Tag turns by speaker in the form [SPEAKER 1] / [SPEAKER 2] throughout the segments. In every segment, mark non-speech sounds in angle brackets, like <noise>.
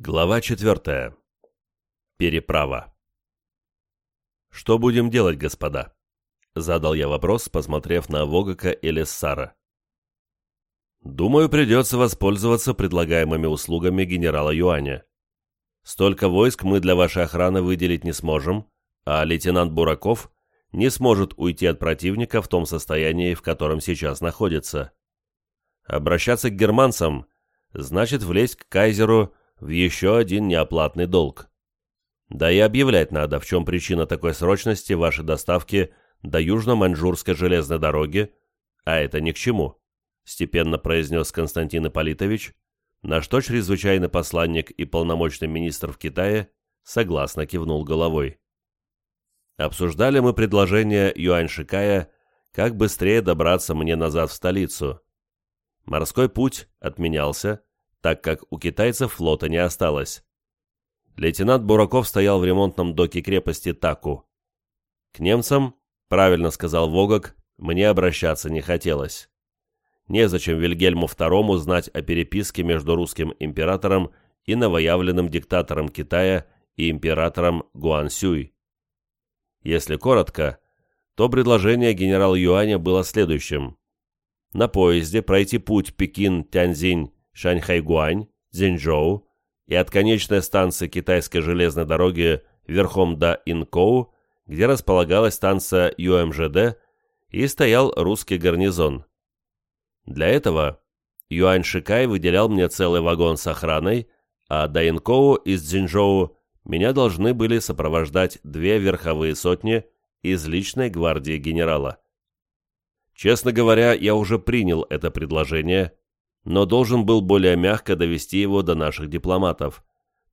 [SPEAKER 1] Глава четвертая. Переправа. «Что будем делать, господа?» — задал я вопрос, посмотрев на Вогака и Лессара. «Думаю, придется воспользоваться предлагаемыми услугами генерала Юаня. Столько войск мы для вашей охраны выделить не сможем, а лейтенант Бураков не сможет уйти от противника в том состоянии, в котором сейчас находится. Обращаться к германцам значит влезть к кайзеру в еще один неоплатный долг. Да и объявлять надо, в чем причина такой срочности вашей доставки до Южно-Маньчжурской железной дороги, а это ни к чему, степенно произнес Константин Ипполитович, на что чрезвычайный посланник и полномочный министр в Китае согласно кивнул головой. Обсуждали мы предложение Юань Шикая, как быстрее добраться мне назад в столицу. Морской путь отменялся, так как у китайцев флота не осталось. Лейтенант Бураков стоял в ремонтном доке крепости Таку. К немцам, правильно сказал Вогок, мне обращаться не хотелось. Незачем Вильгельму II знать о переписке между русским императором и новоявленным диктатором Китая и императором Гуансюй. Если коротко, то предложение генерала Юаня было следующим. На поезде пройти путь Пекин-Тяньзинь Шаньхайгуань, Цзиньчжоу и от конечной станции китайской железной дороги верхом до Инкоу, где располагалась станция ЮМЖД и стоял русский гарнизон. Для этого Юань Шикай выделял мне целый вагон с охраной, а до Инкоу из Цзиньчжоу меня должны были сопровождать две верховые сотни из личной гвардии генерала. Честно говоря, я уже принял это предложение но должен был более мягко довести его до наших дипломатов,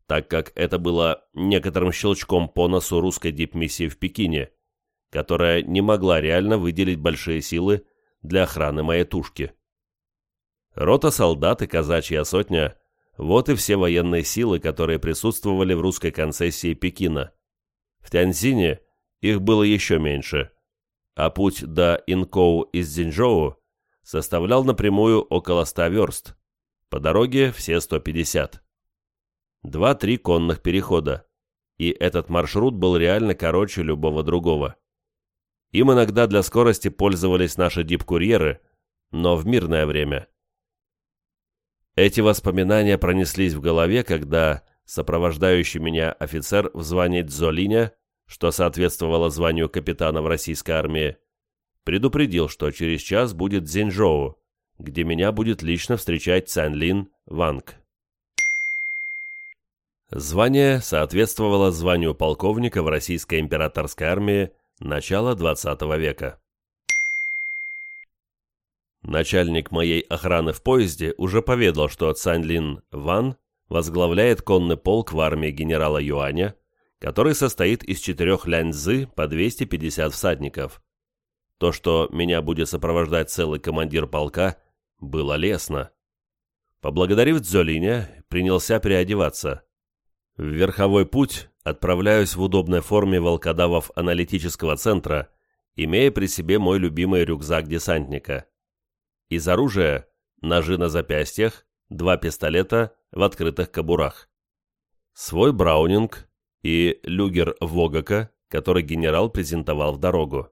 [SPEAKER 1] так как это было некоторым щелчком по носу русской дипмиссии в Пекине, которая не могла реально выделить большие силы для охраны моей тушки. Рота солдат и казачья сотня – вот и все военные силы, которые присутствовали в русской концессии Пекина. В Тяньзине их было еще меньше, а путь до Инкоу из Цзиньчжоу составлял напрямую около 100 верст, по дороге все 150. Два-три конных перехода, и этот маршрут был реально короче любого другого. Им иногда для скорости пользовались наши дип-курьеры, но в мирное время. Эти воспоминания пронеслись в голове, когда сопровождающий меня офицер в звании Дзолиня, что соответствовало званию капитана в российской армии, предупредил, что через час будет Цзиньчжоу, где меня будет лично встречать Цянлин Ванг. Звание соответствовало званию полковника в российской императорской армии начала XX века. Начальник моей охраны в поезде уже поведал, что Цянлин Ван возглавляет конный полк в армии генерала Юаня, который состоит из четырех ляньцзы по 250 всадников. То, что меня будет сопровождать целый командир полка, было лестно. Поблагодарив Дзолиня, принялся переодеваться. В верховой путь отправляюсь в удобной форме волкодавов аналитического центра, имея при себе мой любимый рюкзак десантника. Из оружия – ножи на запястьях, два пистолета в открытых кобурах. Свой браунинг и люгер Вогака, который генерал презентовал в дорогу.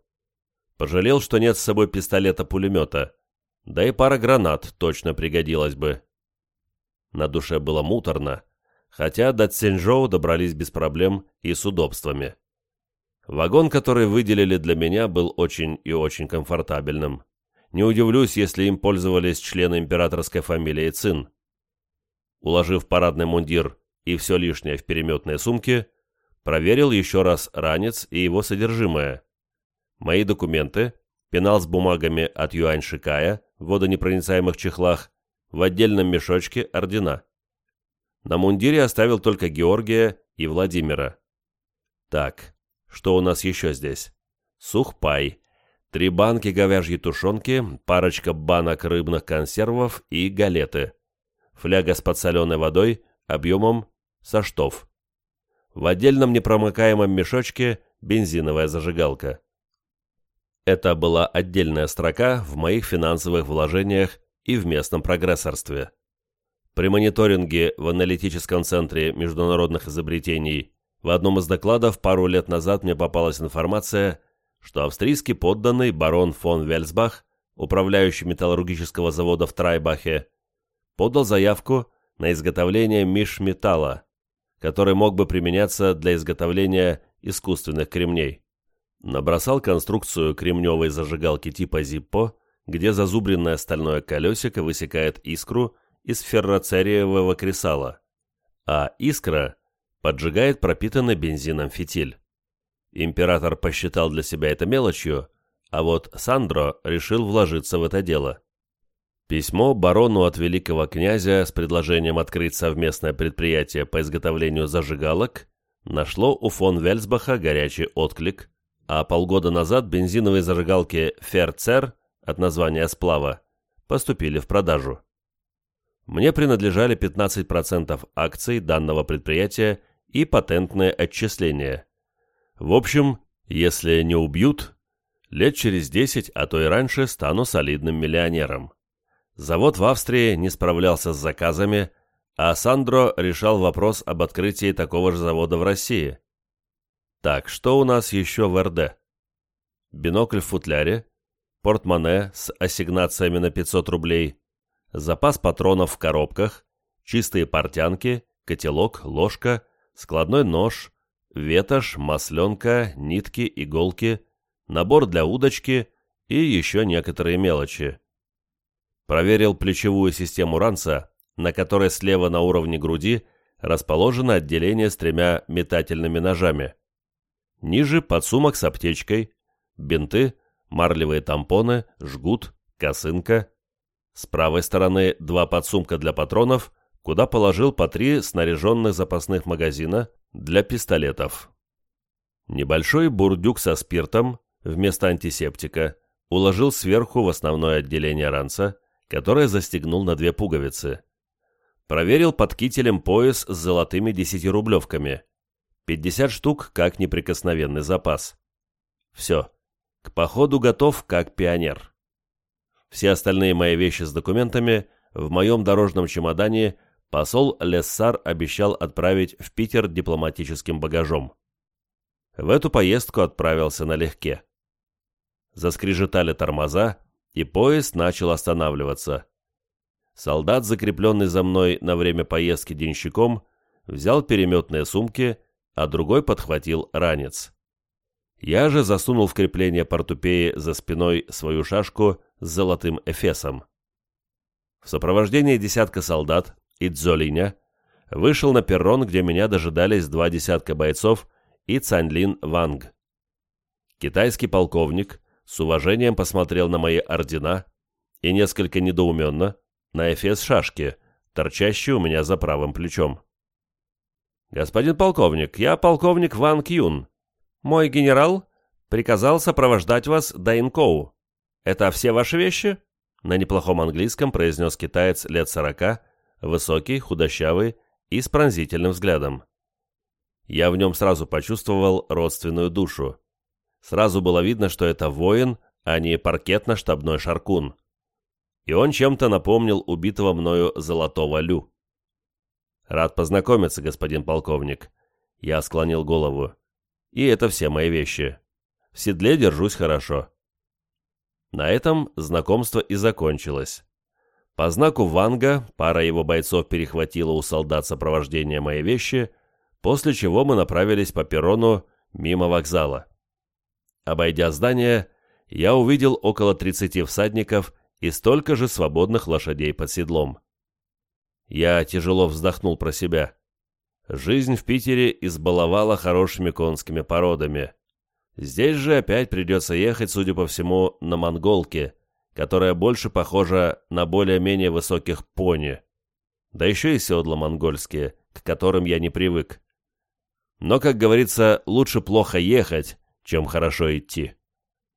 [SPEAKER 1] Пожалел, что нет с собой пистолета-пулемета. Да и пара гранат точно пригодилась бы. На душе было муторно, хотя до Цзиньчжоу добрались без проблем и с удобствами. Вагон, который выделили для меня, был очень и очень комфортабельным. Не удивлюсь, если им пользовались члены императорской фамилии Цин. Уложив парадный мундир и все лишнее в переметные сумки, проверил еще раз ранец и его содержимое мои документы, пенал с бумагами от Юань Шикая в водонепроницаемых чехлах, в отдельном мешочке ордена. На мундире оставил только Георгия и Владимира. Так, что у нас еще здесь? Сухпай, три банки говяжьей тушенки, парочка банок рыбных консервов и галеты. Фляга с подсоленой водой объемом со штоф. В отдельном непромыкаемом мешочке бензиновая зажигалка. Это была отдельная строка в моих финансовых вложениях и в местном прогрессорстве. При мониторинге в аналитическом центре международных изобретений в одном из докладов пару лет назад мне попалась информация, что австрийский подданный барон фон Вельсбах, управляющий металлургического завода в Трайбахе, подал заявку на изготовление мишметалла, который мог бы применяться для изготовления искусственных кремней. Набросал конструкцию кремневой зажигалки типа Zippo, где зазубренное стальное колесико высекает искру из ферроцериевого кресала, а искра поджигает пропитанный бензином фитиль. Император посчитал для себя это мелочью, а вот Сандро решил вложиться в это дело. Письмо барону от великого князя с предложением открыть совместное предприятие по изготовлению зажигалок нашло у фон Вельсбаха горячий отклик, а полгода назад бензиновые зажигалки «Ферцер» от названия сплава поступили в продажу. Мне принадлежали 15% акций данного предприятия и патентное отчисление. В общем, если не убьют, лет через 10, а то и раньше стану солидным миллионером. Завод в Австрии не справлялся с заказами, а Сандро решал вопрос об открытии такого же завода в России. Так, что у нас еще в РД? Бинокль в футляре, портмоне с ассигнациями на 500 рублей, запас патронов в коробках, чистые портянки, котелок, ложка, складной нож, ветошь, масленка, нитки, иголки, набор для удочки и еще некоторые мелочи. Проверил плечевую систему ранца, на которой слева на уровне груди расположено отделение с тремя метательными ножами. Ниже подсумок с аптечкой, бинты, марлевые тампоны, жгут, косынка. С правой стороны два подсумка для патронов, куда положил по три снаряженных запасных магазина для пистолетов. Небольшой бурдюк со спиртом вместо антисептика уложил сверху в основное отделение ранца, которое застегнул на две пуговицы. Проверил под кителем пояс с золотыми десятирублевками. 50 штук как неприкосновенный запас. Все. К походу готов как пионер. Все остальные мои вещи с документами в моем дорожном чемодане посол Лессар обещал отправить в Питер дипломатическим багажом. В эту поездку отправился налегке. Заскрежетали тормоза, и поезд начал останавливаться. Солдат, закрепленный за мной на время поездки денщиком, взял переметные сумки, а другой подхватил ранец. Я же засунул в крепление портупеи за спиной свою шашку с золотым эфесом. В сопровождении десятка солдат и Дзолиня вышел на перрон, где меня дожидались два десятка бойцов и Цанлин Ванг. Китайский полковник с уважением посмотрел на мои ордена и несколько недоуменно на эфес шашки, торчащий у меня за правым плечом. «Господин полковник, я полковник Ван Кьюн. Мой генерал приказал сопровождать вас до Инкоу. «Это все ваши вещи?» На неплохом английском произнес китаец лет сорока, высокий, худощавый и с пронзительным взглядом. Я в нем сразу почувствовал родственную душу. Сразу было видно, что это воин, а не паркетно-штабной шаркун. И он чем-то напомнил убитого мною золотого Лю. «Рад познакомиться, господин полковник». Я склонил голову. «И это все мои вещи. В седле держусь хорошо». На этом знакомство и закончилось. По знаку Ванга пара его бойцов перехватила у солдат сопровождение моей вещи, после чего мы направились по перрону мимо вокзала. Обойдя здание, я увидел около 30 всадников и столько же свободных лошадей под седлом. Я тяжело вздохнул про себя. Жизнь в Питере избаловала хорошими конскими породами. Здесь же опять придется ехать, судя по всему, на монголке, которая больше похожа на более-менее высоких пони. Да еще и седла монгольские, к которым я не привык. Но, как говорится, лучше плохо ехать, чем хорошо идти.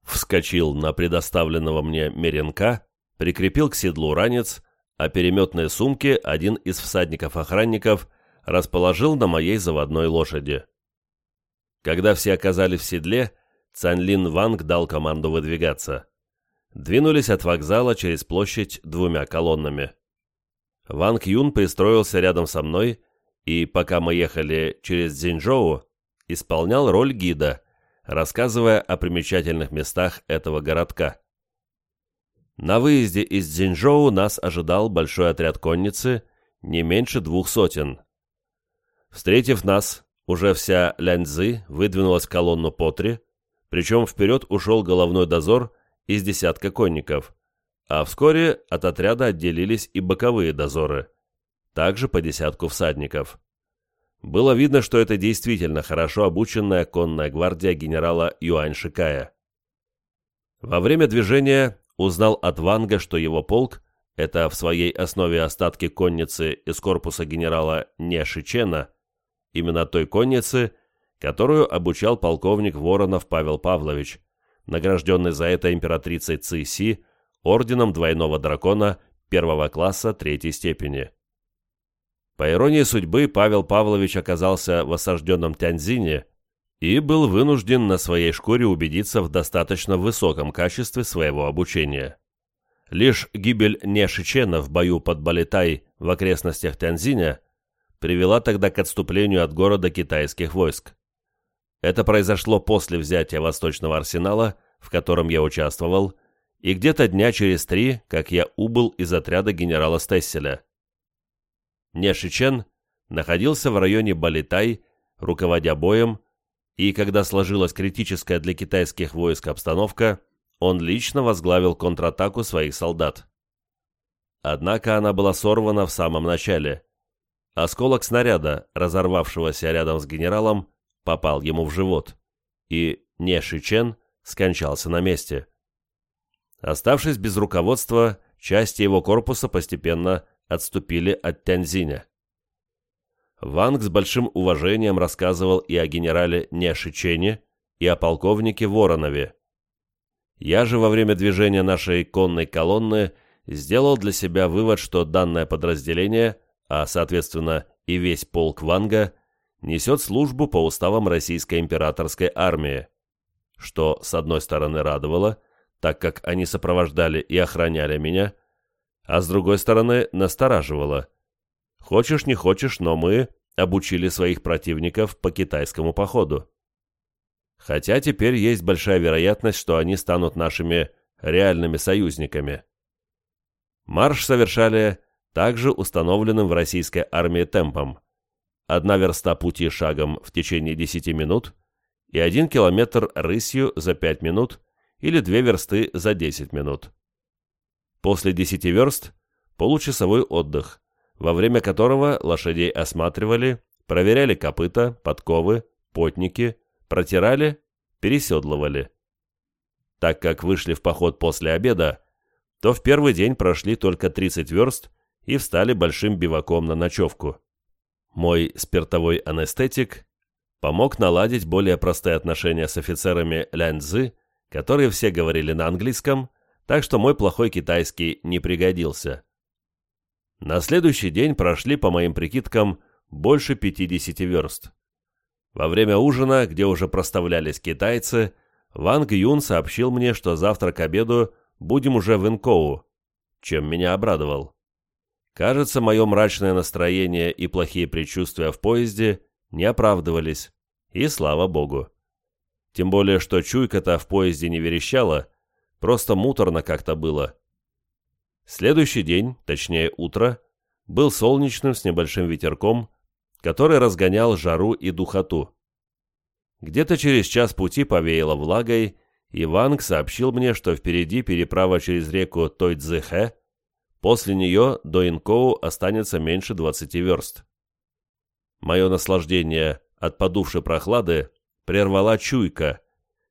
[SPEAKER 1] Вскочил на предоставленного мне меренка, прикрепил к седлу ранец, а переметные сумки один из всадников-охранников расположил на моей заводной лошади. Когда все оказались в седле, Цанлин Ванг дал команду выдвигаться. Двинулись от вокзала через площадь двумя колоннами. Ван Кьюн пристроился рядом со мной и, пока мы ехали через Цзиньчжоу, исполнял роль гида, рассказывая о примечательных местах этого городка. На выезде из Цзиньчжоу нас ожидал большой отряд конницы, не меньше двух сотен. Встретив нас, уже вся Ляньцзы выдвинулась колонну по три, причем вперед ушел головной дозор из десятка конников, а вскоре от отряда отделились и боковые дозоры, также по десятку всадников. Было видно, что это действительно хорошо обученная конная гвардия генерала Юань Шикая. Во время движения узнал от Ванга, что его полк – это в своей основе остатки конницы из корпуса генерала Нешичена, именно той конницы, которую обучал полковник Воронов Павел Павлович, награжденный за это императрицей Ци орденом двойного дракона первого класса третьей степени. По иронии судьбы, Павел Павлович оказался в осажденном Тяньзине и был вынужден на своей шкуре убедиться в достаточно высоком качестве своего обучения. Лишь гибель Нешичена в бою под Балитай в окрестностях Тяньзиня привела тогда к отступлению от города китайских войск. Это произошло после взятия Восточного арсенала, в котором я участвовал, и где-то дня через три, как я убыл из отряда генерала Стесселя. Нешичен находился в районе Балитай, руководя боем, и когда сложилась критическая для китайских войск обстановка, он лично возглавил контратаку своих солдат. Однако она была сорвана в самом начале. Осколок снаряда, разорвавшегося рядом с генералом, попал ему в живот, и Нешичен скончался на месте. Оставшись без руководства, части его корпуса постепенно отступили от Тяньзиня. Ванг с большим уважением рассказывал и о генерале Нешичене, и о полковнике Воронове. Я же во время движения нашей конной колонны сделал для себя вывод, что данное подразделение, а соответственно и весь полк Ванга, несет службу по уставам Российской императорской армии, что, с одной стороны, радовало, так как они сопровождали и охраняли меня – а с другой стороны настораживало. Хочешь не хочешь, но мы обучили своих противников по китайскому походу. Хотя теперь есть большая вероятность, что они станут нашими реальными союзниками. Марш совершали также установленным в российской армии темпом. Одна верста пути шагом в течение 10 минут и один километр рысью за 5 минут или две версты за 10 минут. После десяти верст – получасовой отдых, во время которого лошадей осматривали, проверяли копыта, подковы, потники, протирали, переседлывали. Так как вышли в поход после обеда, то в первый день прошли только 30 верст и встали большим биваком на ночевку. Мой спиртовой анестетик помог наладить более простые отношения с офицерами Ляньцзы, которые все говорили на английском, так что мой плохой китайский не пригодился. На следующий день прошли, по моим прикидкам, больше 50 верст. Во время ужина, где уже проставлялись китайцы, Ванг Юн сообщил мне, что завтра к обеду будем уже в Инкоу, чем меня обрадовал. Кажется, мое мрачное настроение и плохие предчувствия в поезде не оправдывались, и слава богу. Тем более, что чуйка-то в поезде не верещала, Просто муторно как-то было. Следующий день, точнее утро, был солнечным с небольшим ветерком, который разгонял жару и духоту. Где-то через час пути повеяло влагой, и Ванг сообщил мне, что впереди переправа через реку Тойцзэхэ, после нее до Инкоу останется меньше 20 верст. Мое наслаждение от подувшей прохлады прервала чуйка,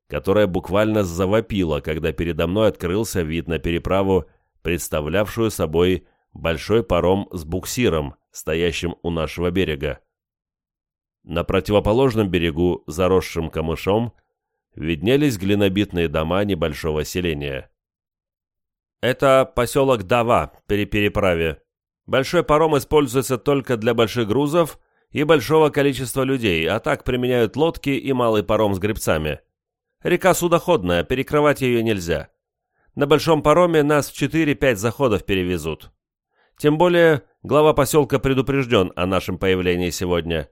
[SPEAKER 1] которая буквально завопила, когда передо мной открылся вид на переправу, представлявшую собой большой паром с буксиром, стоящим у нашего берега. На противоположном берегу, заросшим камышом, виднелись глинобитные дома небольшого селения. «Это поселок Дава при переправе. Большой паром используется только для больших грузов и большого количества людей, а так применяют лодки и малый паром с гребцами», Река судоходная, перекрывать ее нельзя. На большом пароме нас в 4-5 заходов перевезут. Тем более, глава поселка предупрежден о нашем появлении сегодня.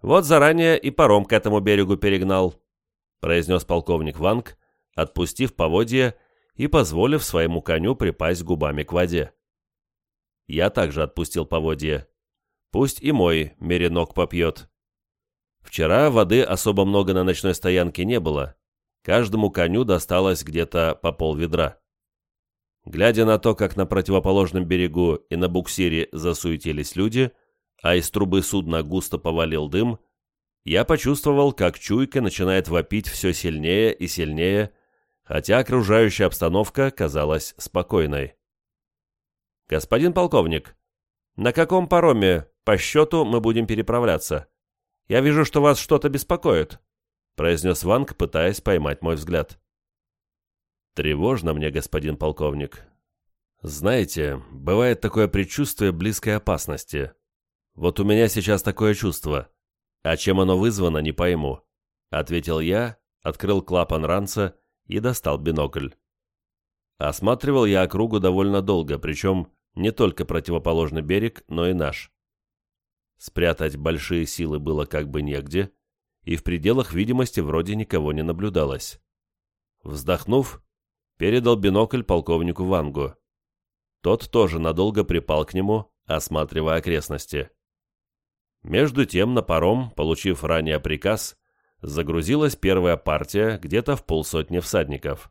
[SPEAKER 1] Вот заранее и паром к этому берегу перегнал», — произнес полковник Ванг, отпустив поводья и позволив своему коню припасть губами к воде. Я также отпустил поводья. Пусть и мой меренок попьет. Вчера воды особо много на ночной стоянке не было. Каждому коню досталось где-то по пол ведра. Глядя на то, как на противоположном берегу и на буксире засуетились люди, а из трубы судна густо повалил дым, я почувствовал, как чуйка начинает вопить все сильнее и сильнее, хотя окружающая обстановка казалась спокойной. «Господин полковник, на каком пароме по счету мы будем переправляться? Я вижу, что вас что-то беспокоит», — произнес Ванг, пытаясь поймать мой взгляд. «Тревожно мне, господин полковник. Знаете, бывает такое предчувствие близкой опасности. Вот у меня сейчас такое чувство. А чем оно вызвано, не пойму», — ответил я, открыл клапан ранца и достал бинокль. Осматривал я округу довольно долго, причем не только противоположный берег, но и наш. Спрятать большие силы было как бы негде, и в пределах видимости вроде никого не наблюдалось. Вздохнув, передал бинокль полковнику Вангу. Тот тоже надолго припал к нему, осматривая окрестности. Между тем на паром, получив ранее приказ, загрузилась первая партия где-то в полсотни всадников.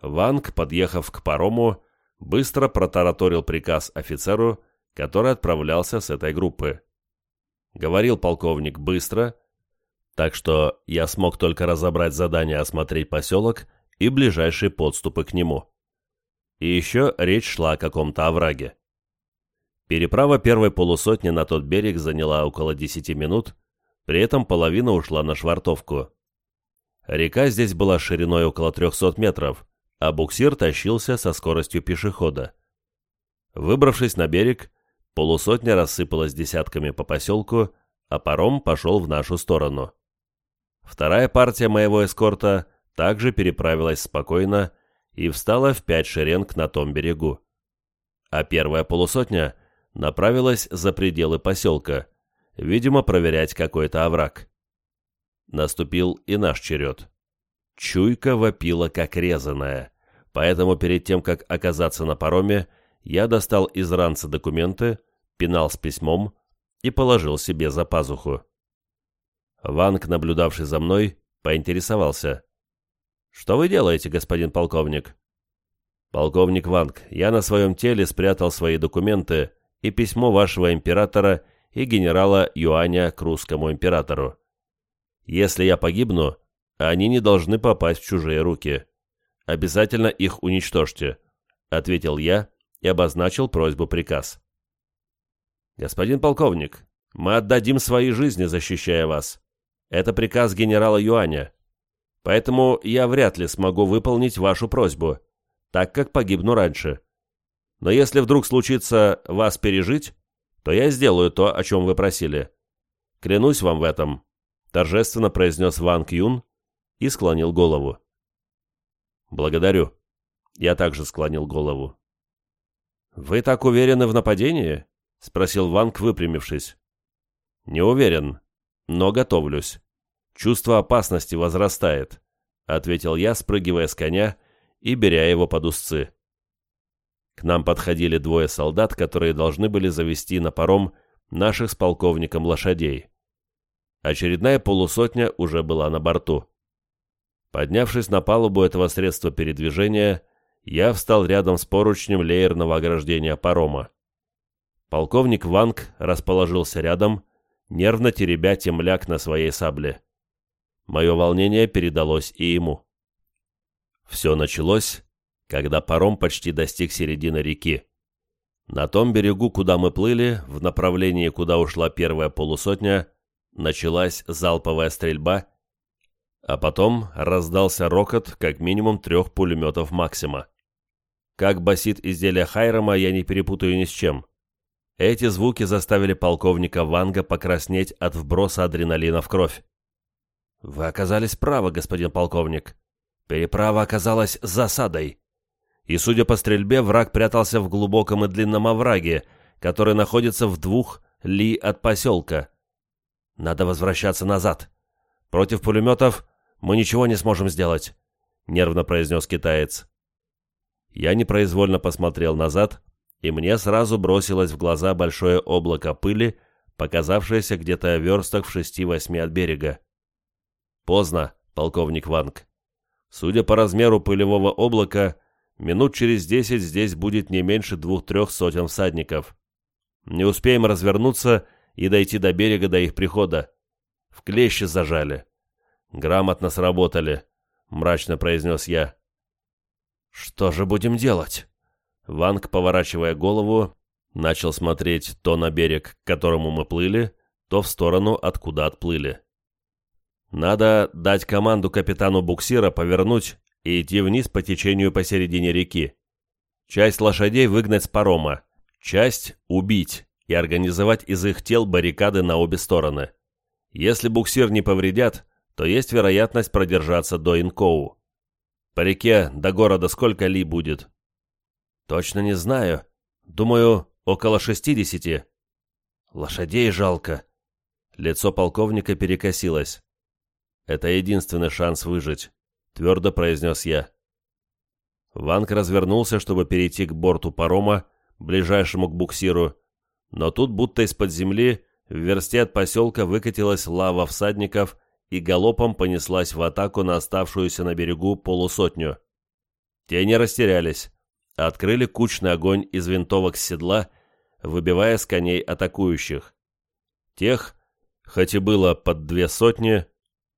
[SPEAKER 1] Ванг, подъехав к парому, быстро протараторил приказ офицеру, который отправлялся с этой группы. Говорил полковник быстро, так что я смог только разобрать задание осмотреть поселок и ближайшие подступы к нему. И еще речь шла о каком-то овраге. Переправа первой полусотни на тот берег заняла около 10 минут, при этом половина ушла на швартовку. Река здесь была шириной около 300 метров, а буксир тащился со скоростью пешехода. Выбравшись на берег, полусотня рассыпалась десятками по поселку, а паром пошел в нашу сторону. Вторая партия моего эскорта также переправилась спокойно и встала в пять шеренг на том берегу. А первая полусотня направилась за пределы поселка, видимо, проверять какой-то овраг. Наступил и наш черед. Чуйка вопила как резаная, поэтому перед тем, как оказаться на пароме, я достал из ранца документы, пенал с письмом и положил себе за пазуху. Ванг, наблюдавший за мной, поинтересовался. «Что вы делаете, господин полковник?» «Полковник Ванг, я на своем теле спрятал свои документы и письмо вашего императора и генерала Юаня к русскому императору. Если я погибну, они не должны попасть в чужие руки. Обязательно их уничтожьте», — ответил я и обозначил просьбу-приказ. «Господин полковник, мы отдадим свои жизни, защищая вас. Это приказ генерала Юаня. Поэтому я вряд ли смогу выполнить вашу просьбу, так как погибну раньше. Но если вдруг случится вас пережить, то я сделаю то, о чем вы просили. Клянусь вам в этом», — торжественно произнес Ван Кьюн, и склонил голову. «Благодарю». Я также склонил голову. «Вы так уверены в нападении?» — спросил Ванг, выпрямившись. «Не уверен, но готовлюсь. Чувство опасности возрастает», — ответил я, спрыгивая с коня и беря его под узцы. К нам подходили двое солдат, которые должны были завести на паром наших с полковником лошадей. Очередная полусотня уже была на борту. Поднявшись на палубу этого средства передвижения, я встал рядом с поручнем леерного ограждения парома. Полковник Ванг расположился рядом, нервно теребя темляк на своей сабле. Мое волнение передалось и ему. Все началось, когда паром почти достиг середины реки. На том берегу, куда мы плыли, в направлении, куда ушла первая полусотня, началась залповая стрельба а потом раздался рокот как минимум трех пулеметов «Максима». Как басит изделие Хайрама, я не перепутаю ни с чем. Эти звуки заставили полковника Ванга покраснеть от вброса адреналина в кровь. «Вы оказались правы, господин полковник. Переправа оказалась засадой. и, судя по стрельбе, враг прятался в глубоком и длинном овраге, который находится в двух ли от поселка. Надо возвращаться назад. Против пулеметов мы ничего не сможем сделать», — нервно произнес китаец. Я непроизвольно посмотрел назад, и мне сразу бросилось в глаза большое облако пыли, показавшееся где-то верстах в шести-восьми от берега. Поздно, полковник Ванг. Судя по размеру пылевого облака, минут через десять здесь будет не меньше двух-трех сотен всадников. Не успеем развернуться и дойти до берега до их прихода. В клещи зажали. Грамотно сработали, мрачно произнес я. Что же будем делать? Ванг, поворачивая голову, начал смотреть то на берег, к которому мы плыли, то в сторону, откуда отплыли. Надо дать команду капитану буксира повернуть и идти вниз по течению посередине реки. Часть лошадей выгнать с парома, часть убить и организовать из их тел баррикады на обе стороны. Если буксир не повредят, то есть вероятность продержаться до Инкоу. По реке до города сколько ли будет? Точно не знаю. Думаю, около шестидесяти. Лошадей жалко. Лицо полковника перекосилось. Это единственный шанс выжить, твердо произнес я. Ванг развернулся, чтобы перейти к борту парома, ближайшему к буксиру, но тут будто из-под земли в версте от поселка выкатилась лава всадников и галопом понеслась в атаку на оставшуюся на берегу полусотню. Те не растерялись, открыли кучный огонь из винтовок с седла, выбивая с коней атакующих. Тех, хоть и было под две сотни,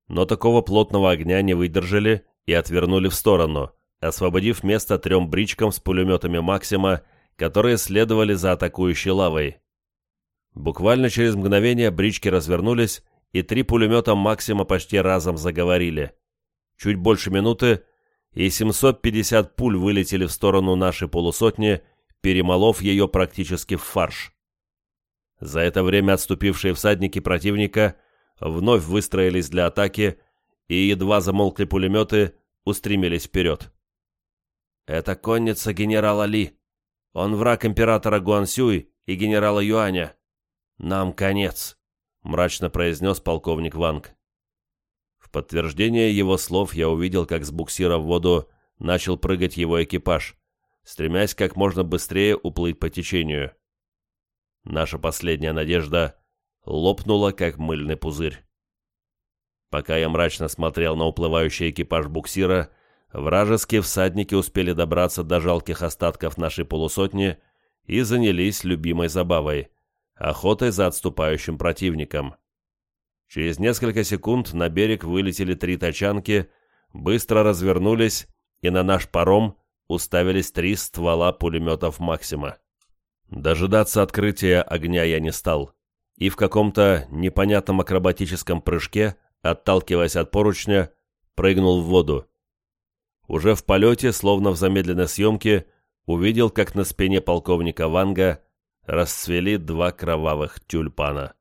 [SPEAKER 1] но такого плотного огня не выдержали и отвернули в сторону, освободив место трем бричкам с пулеметами «Максима», которые следовали за атакующей лавой. Буквально через мгновение брички развернулись и три пулемета Максима почти разом заговорили. Чуть больше минуты, и 750 пуль вылетели в сторону нашей полусотни, перемолов ее практически в фарш. За это время отступившие всадники противника вновь выстроились для атаки, и едва замолкли пулеметы, устремились вперед. «Это конница генерала Ли. Он враг императора Гуансюй и генерала Юаня. Нам конец» мрачно произнес полковник Ванг. В подтверждение его слов я увидел, как с буксира в воду начал прыгать его экипаж, стремясь как можно быстрее уплыть по течению. Наша последняя надежда лопнула, как мыльный пузырь. Пока я мрачно смотрел на уплывающий экипаж буксира, вражеские всадники успели добраться до жалких остатков нашей полусотни и занялись любимой забавой охотой за отступающим противником. Через несколько секунд на берег вылетели три тачанки, быстро развернулись и на наш паром уставились три ствола пулеметов «Максима». Дожидаться открытия огня я не стал, и в каком-то непонятном акробатическом прыжке, отталкиваясь от поручня, прыгнул в воду. Уже в полете, словно в замедленной съемке, увидел, как на спине полковника Ванга расцвели два кровавых тюльпана.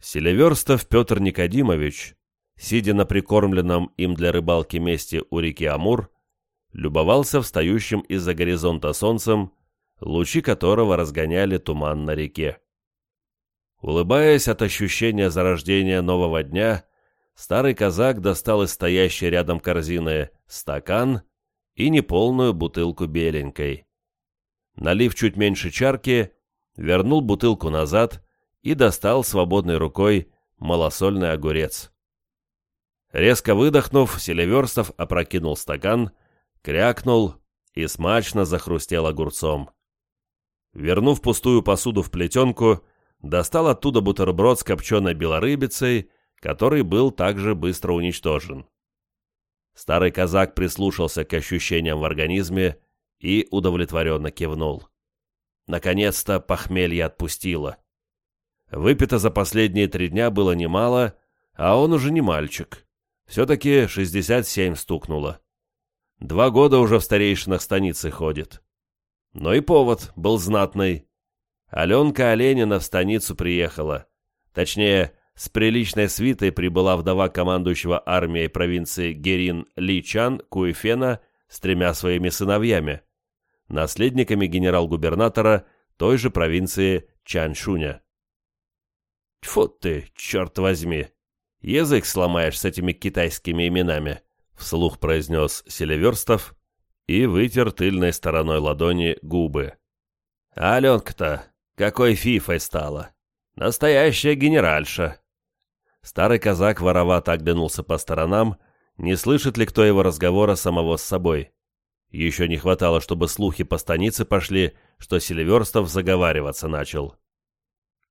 [SPEAKER 1] Селиверстов Петр Никодимович, сидя на прикормленном им для рыбалки месте у реки Амур, любовался встающим из-за горизонта солнцем, лучи которого разгоняли туман на реке. Улыбаясь от ощущения зарождения нового дня, старый казак достал из стоящей рядом корзины стакан и неполную бутылку беленькой налив чуть меньше чарки, вернул бутылку назад и достал свободной рукой малосольный огурец. Резко выдохнув, Селиверстов опрокинул стакан, крякнул и смачно захрустел огурцом. Вернув пустую посуду в плетенку, достал оттуда бутерброд с копченой белорыбицей, который был также быстро уничтожен. Старый казак прислушался к ощущениям в организме и удовлетворенно кивнул. Наконец-то похмелье отпустило. Выпито за последние три дня было немало, а он уже не мальчик. Все-таки 67 стукнуло. Два года уже в старейшинах станицы ходит. Но и повод был знатный. Аленка Оленина в станицу приехала. Точнее, с приличной свитой прибыла вдова командующего армией провинции Герин Ли Чан Куэфена с тремя своими сыновьями, наследниками генерал-губернатора той же провинции Чаншуня. Тьфу ты, черт возьми, язык сломаешь с этими китайскими именами, вслух произнес Селиверстов и вытер тыльной стороной ладони губы. А Аленка-то какой фифой стала. Настоящая генеральша. Старый казак воровато оглянулся по сторонам, не слышит ли кто его разговора самого с собой. Еще не хватало, чтобы слухи по станице пошли, что Селиверстов заговариваться начал.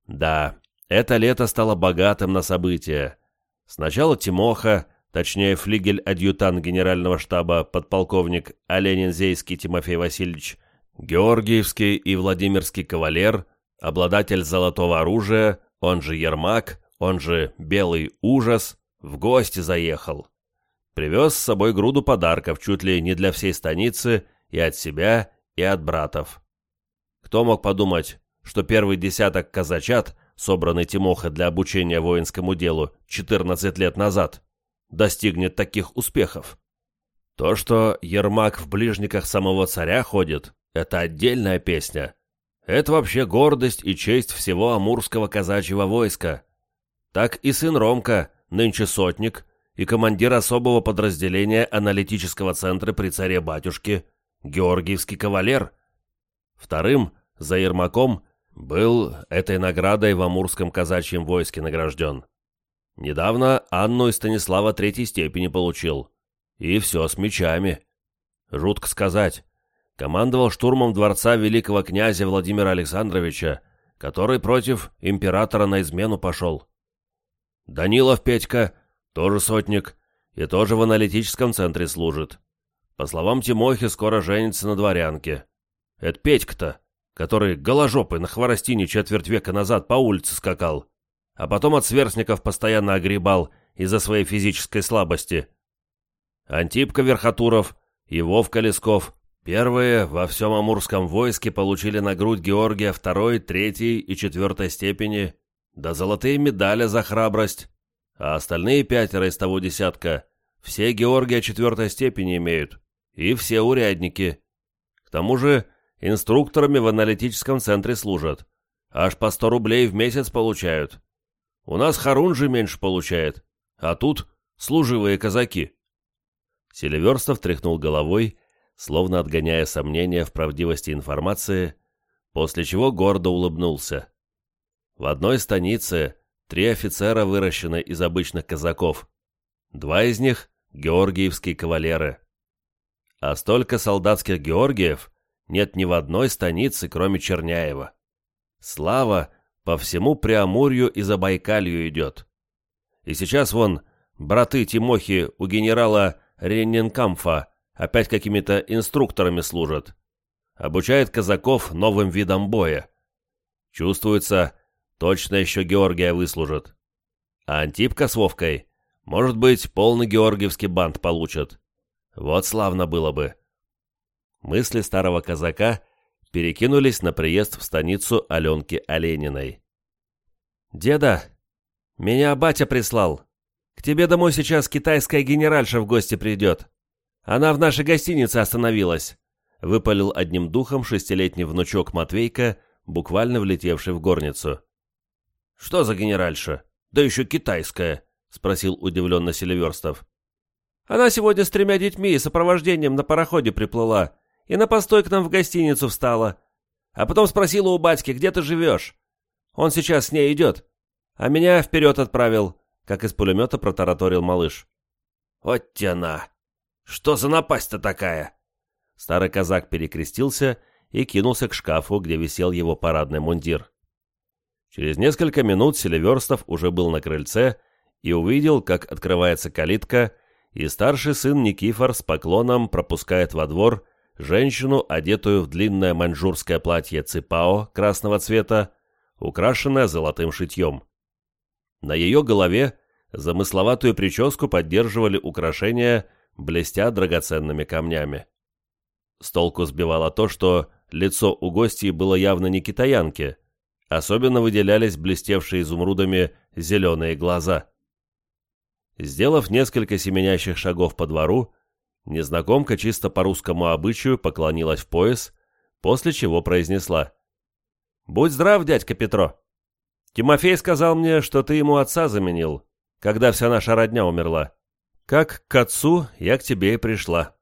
[SPEAKER 1] Да, это лето стало богатым на события. Сначала Тимоха, точнее флигель-адъютант генерального штаба подполковник Оленинзейский Тимофей Васильевич, Георгиевский и Владимирский кавалер, обладатель золотого оружия, он же Ермак, он же Белый Ужас, в гости заехал. Привез с собой груду подарков чуть ли не для всей станицы и от себя, и от братов. Кто мог подумать, что первый десяток казачат, собранный Тимоха для обучения воинскому делу 14 лет назад, достигнет таких успехов? То, что Ермак в ближниках самого царя ходит, это отдельная песня. Это вообще гордость и честь всего амурского казачьего войска. Так и сын Ромка, нынче сотник, и командир особого подразделения аналитического центра при царе-батюшке, Георгиевский кавалер. Вторым, за Ермаком, был этой наградой в амурском казачьем войске награжден. Недавно Анну и Станислава третьей степени получил. И все с мечами. Жутко сказать, командовал штурмом дворца великого князя Владимира Александровича, который против императора на измену пошел. Данилов Петька, тоже сотник, и тоже в аналитическом центре служит. По словам Тимохи, скоро женится на дворянке. Это Петька-то, который голожопый на хворостине четверть века назад по улице скакал, а потом от сверстников постоянно огребал из-за своей физической слабости. Антипка Верхотуров и Вовка Лесков Первые во всем Амурском войске получили на грудь Георгия второй, третьей и четвертой степени, да золотые медали за храбрость, а остальные пятеро из того десятка все Георгия четвертой степени имеют, и все урядники. К тому же инструкторами в аналитическом центре служат, аж по сто рублей в месяц получают. У нас Харун же меньше получает, а тут служивые казаки. Селиверстов тряхнул головой словно отгоняя сомнения в правдивости информации, после чего гордо улыбнулся. В одной станице три офицера выращены из обычных казаков. Два из них — георгиевские кавалеры. А столько солдатских Георгиев нет ни в одной станице, кроме Черняева. Слава по всему Преамурью и Забайкалью идет. И сейчас вон браты Тимохи у генерала Ренненкамфа опять какими-то инструкторами служат. Обучает казаков новым видам боя. Чувствуется, точно еще Георгия выслужат. А Антипка с Вовкой, может быть, полный георгиевский бант получат. Вот славно было бы. Мысли старого казака перекинулись на приезд в станицу Аленки Олениной. «Деда, меня батя прислал. К тебе домой сейчас китайская генеральша в гости придет. Она в нашей гостинице остановилась», — выпалил одним духом шестилетний внучок Матвейка, буквально влетевший в горницу. «Что за генеральша? Да еще китайская», — спросил удивленно Селиверстов. «Она сегодня с тремя детьми и сопровождением на пароходе приплыла и на постой к нам в гостиницу встала. А потом спросила у батьки, где ты живешь. Он сейчас с ней идет, а меня вперед отправил», — как из пулемета протараторил малыш. «Вот тяна!» Что за напасть-то такая?» Старый казак перекрестился и кинулся к шкафу, где висел его парадный мундир. Через несколько минут Селиверстов уже был на крыльце и увидел, как открывается калитка, и старший сын Никифор с поклоном пропускает во двор женщину, одетую в длинное маньчжурское платье ципао красного цвета, украшенное золотым шитьем. На ее голове замысловатую прическу поддерживали украшения блестя драгоценными камнями. С толку сбивало то, что лицо у гостей было явно не китаянки, Особенно выделялись блестевшие изумрудами зеленые глаза. Сделав несколько семенящих шагов по двору, незнакомка чисто по русскому обычаю поклонилась в пояс, после чего произнесла. «Будь здрав, дядька Петро. Тимофей сказал мне, что ты ему отца заменил, когда вся наша родня умерла. Как к отцу я к тебе и пришла.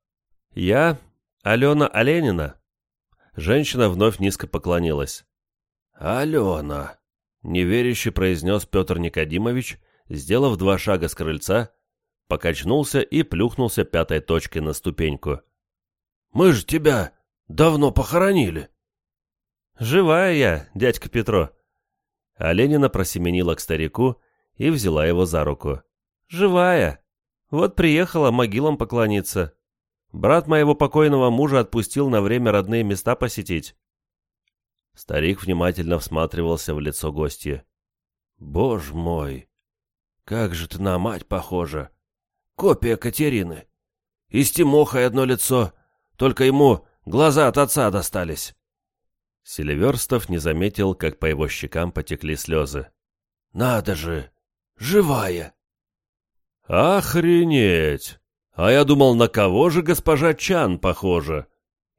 [SPEAKER 1] Я Алена Оленина». Женщина вновь низко поклонилась.
[SPEAKER 2] «Алена», —
[SPEAKER 1] неверяще произнес Петр Никодимович, сделав два шага с крыльца, покачнулся и плюхнулся пятой точкой на ступеньку.
[SPEAKER 2] «Мы же тебя давно похоронили».
[SPEAKER 1] «Живая я, дядька Петро». А Ленина просеменила к старику и взяла его за руку. «Живая. Вот приехала могилам поклониться. Брат моего покойного мужа отпустил на время родные места посетить. Старик внимательно всматривался в лицо гостя.
[SPEAKER 2] «Боже мой! Как же ты на мать похожа! Копия Катерины! И с Тимохой одно лицо, только ему глаза от отца достались!»
[SPEAKER 1] Селиверстов не заметил, как по его щекам потекли слезы.
[SPEAKER 2] «Надо же! Живая!»
[SPEAKER 1] «Охренеть! А я думал, на кого же госпожа Чан похожа?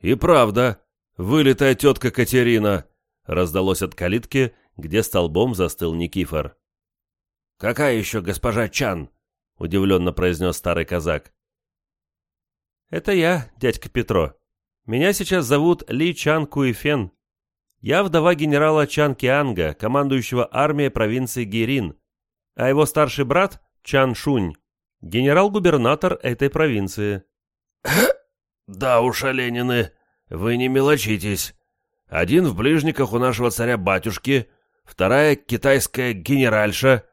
[SPEAKER 1] И правда, «Вылитая тетка Катерина!» — раздалось от калитки, где столбом застыл Никифор.
[SPEAKER 2] «Какая еще госпожа Чан?» — удивленно произнес старый казак.
[SPEAKER 1] «Это я, дядька Петро. Меня сейчас зовут Ли Чан Куифен. Я вдова генерала Чан Кианга, командующего армией провинции Гирин, а его старший брат Чан Шунь, генерал-губернатор этой провинции». <coughs>
[SPEAKER 2] «Да уж, Оленины, вы не мелочитесь. Один в ближниках у нашего царя-батюшки, вторая китайская генеральша.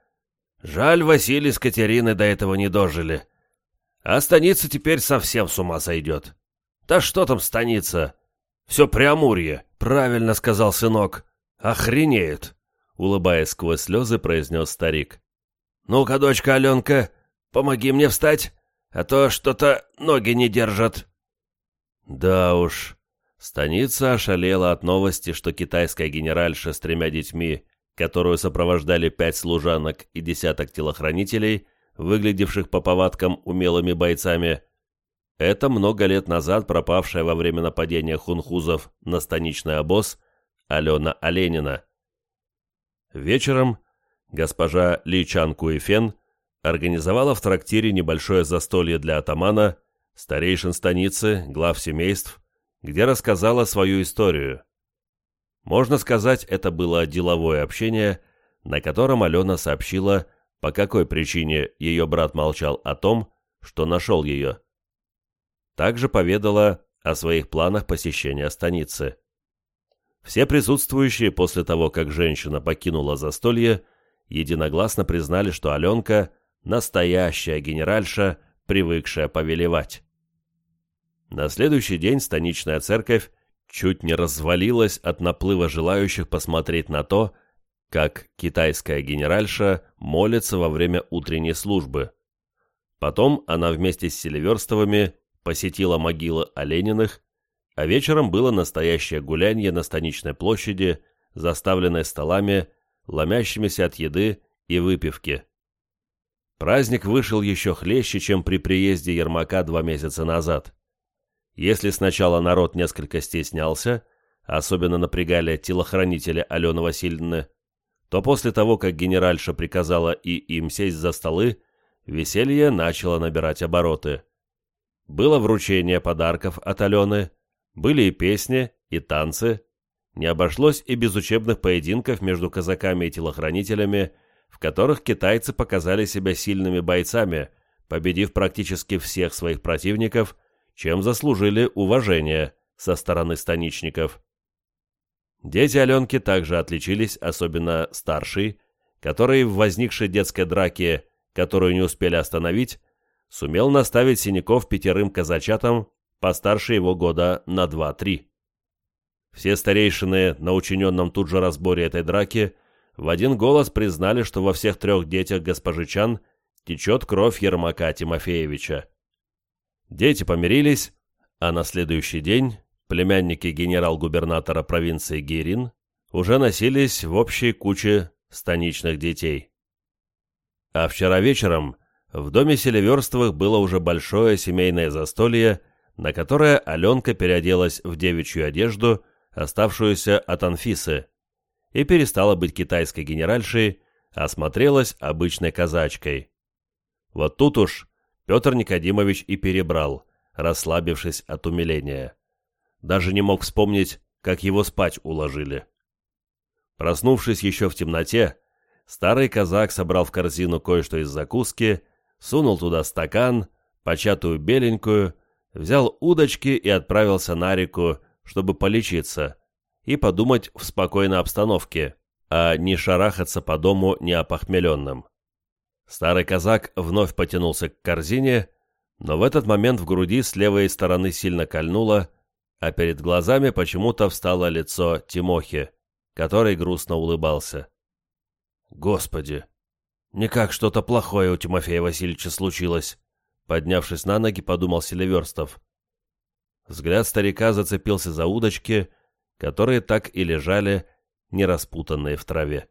[SPEAKER 2] Жаль, Василий с Катериной до этого не дожили. А станица теперь совсем с ума сойдет. Да что там станица? Все Преамурье, правильно сказал сынок. Охренеют, улыбаясь сквозь слезы, произнес старик. Ну-ка, дочка Аленка, помоги мне встать, а то что-то ноги не держат.
[SPEAKER 1] Да уж, Станица ошалела от новости, что китайская генеральша с тремя детьми, которую сопровождали пять служанок и десяток телохранителей, выглядевших по повадкам умелыми бойцами, это много лет назад пропавшая во время нападения хунхузов на станичный обоз Алена Оленина. Вечером госпожа Ли Чан Куэфен организовала в трактире небольшое застолье для атамана, старейшин станицы, глав семейств, где рассказала свою историю. Можно сказать, это было деловое общение, на котором Алена сообщила, по какой причине ее брат молчал о том, что нашел ее. Также поведала о своих планах посещения станицы. Все присутствующие после того, как женщина покинула застолье, единогласно признали, что Аленка – настоящая генеральша, привыкшая повелевать. На следующий день станичная церковь чуть не развалилась от наплыва желающих посмотреть на то, как китайская генеральша молится во время утренней службы. Потом она вместе с Селиверстовыми посетила могилы Олениных, а вечером было настоящее гулянье на станичной площади, заставленной столами, ломящимися от еды и выпивки. Праздник вышел еще хлеще, чем при приезде Ермака два месяца назад. Если сначала народ несколько стеснялся, особенно напрягали телохранители Алены Васильевны, то после того, как генеральша приказала и им сесть за столы, веселье начало набирать обороты. Было вручение подарков от Алены, были и песни, и танцы. Не обошлось и без учебных поединков между казаками и телохранителями, в которых китайцы показали себя сильными бойцами, победив практически всех своих противников чем заслужили уважение со стороны станичников. Дети Аленки также отличились, особенно старший, который в возникшей детской драке, которую не успели остановить, сумел наставить синяков пятерым казачатам постарше его года на два-три. Все старейшины на учиненном тут же разборе этой драки в один голос признали, что во всех трех детях госпожи Чан течет кровь Ермака Тимофеевича. Дети помирились, а на следующий день племянники генерал-губернатора провинции Гирин уже носились в общей куче станичных детей. А вчера вечером в доме Селиверстовых было уже большое семейное застолье, на которое Аленка переоделась в девичью одежду, оставшуюся от Анфисы, и перестала быть китайской генеральшей, а смотрелась обычной казачкой. Вот тут уж Петр Никодимович и перебрал, расслабившись от умиления. Даже не мог вспомнить, как его спать уложили. Проснувшись еще в темноте, старый казак собрал в корзину кое-что из закуски, сунул туда стакан, початую беленькую, взял удочки и отправился на реку, чтобы полечиться и подумать в спокойной обстановке, а не шарахаться по дому неопохмеленным. Старый казак вновь потянулся к корзине, но в этот момент в груди с левой стороны сильно кольнуло, а перед глазами почему-то встало лицо Тимохи, который грустно улыбался. «Господи! Никак что-то плохое у Тимофея Васильевича случилось!» Поднявшись на ноги, подумал Селиверстов. Взгляд старика зацепился за удочки, которые так и лежали, нераспутанные в траве.